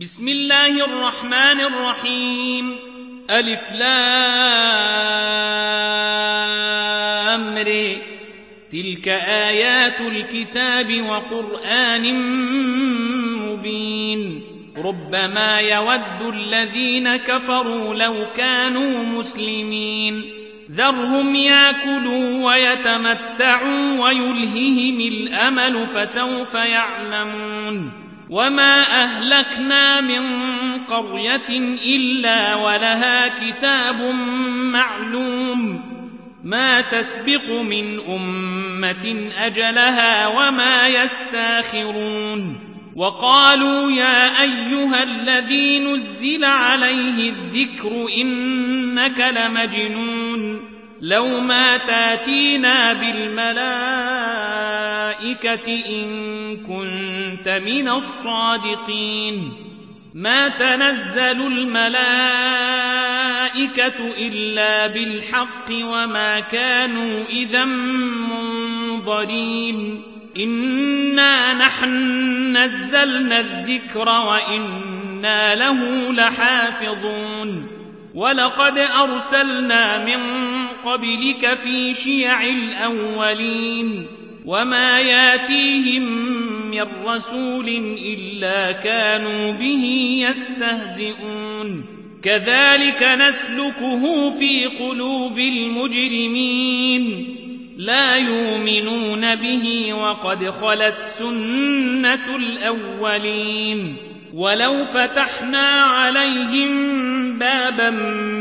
بسم الله الرحمن الرحيم. ألف لامر. تلك آيات الكتاب وقرآن مبين. ربما يود الذين كفروا لو كانوا مسلمين. ذرهم ياكلوا ويتمتعوا ويلههم الأمل فسوف يعلمون. وما أهلكنا من قرية إلا ولها كتاب معلوم ما تسبق من أمة أجلها وما يستاخرون وقالوا يا أيها الذي نزل عليه الذكر إنك لمجنون لو ما تاتينا بالملائكة إن كنت من الصادقين. ما تنزل الملائكة إلا بالحق وما كانوا إذا منظرين. إنا نحن نزلنا الذكر وإنا له لحافظون. ولقد أرسلنا من قبلك في شيع الأولين وما ياتيهم من رسول إلا كانوا به يستهزئون. كذلك نسلكه في قلوب المجرمين. لا يؤمنون به وقد خلت السنة الأولين. ولو فتحنا عليهم بابا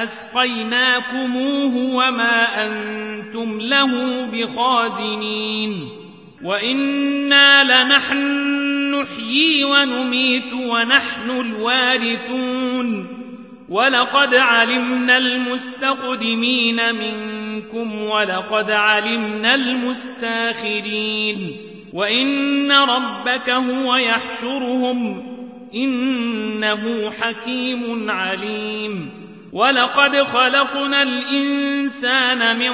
فأسقيناكموه وما أنتم له بخازنين وإنا لنحن نحيي ونميت ونحن الوارثون ولقد علمنا المستقدمين منكم ولقد علمنا المستاخرين وإن ربك هو يحشرهم إنه حكيم عليم ولقد خلقنا الإنسان من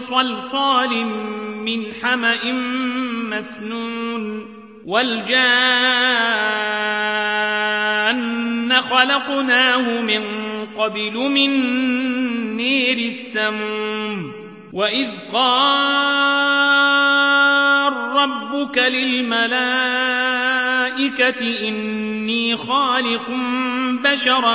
صلصال من حمأ مسنون والجان خلقناه من قبل من نير السموم وإذ قال ربك للملائكة إني خالق بشرا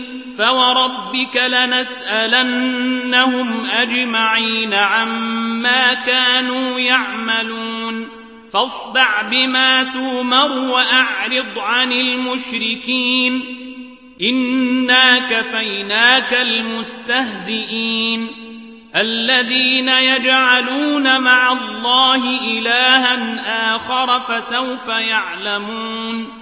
فوربك لنسألنهم أجمعين عما كانوا يعملون فاصدع بما تومر وأعرض عن المشركين إنا كفيناك المستهزئين الذين يجعلون مع الله إلها آخر فسوف يعلمون